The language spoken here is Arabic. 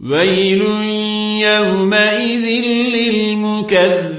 ويل يومئذ للمكذبين.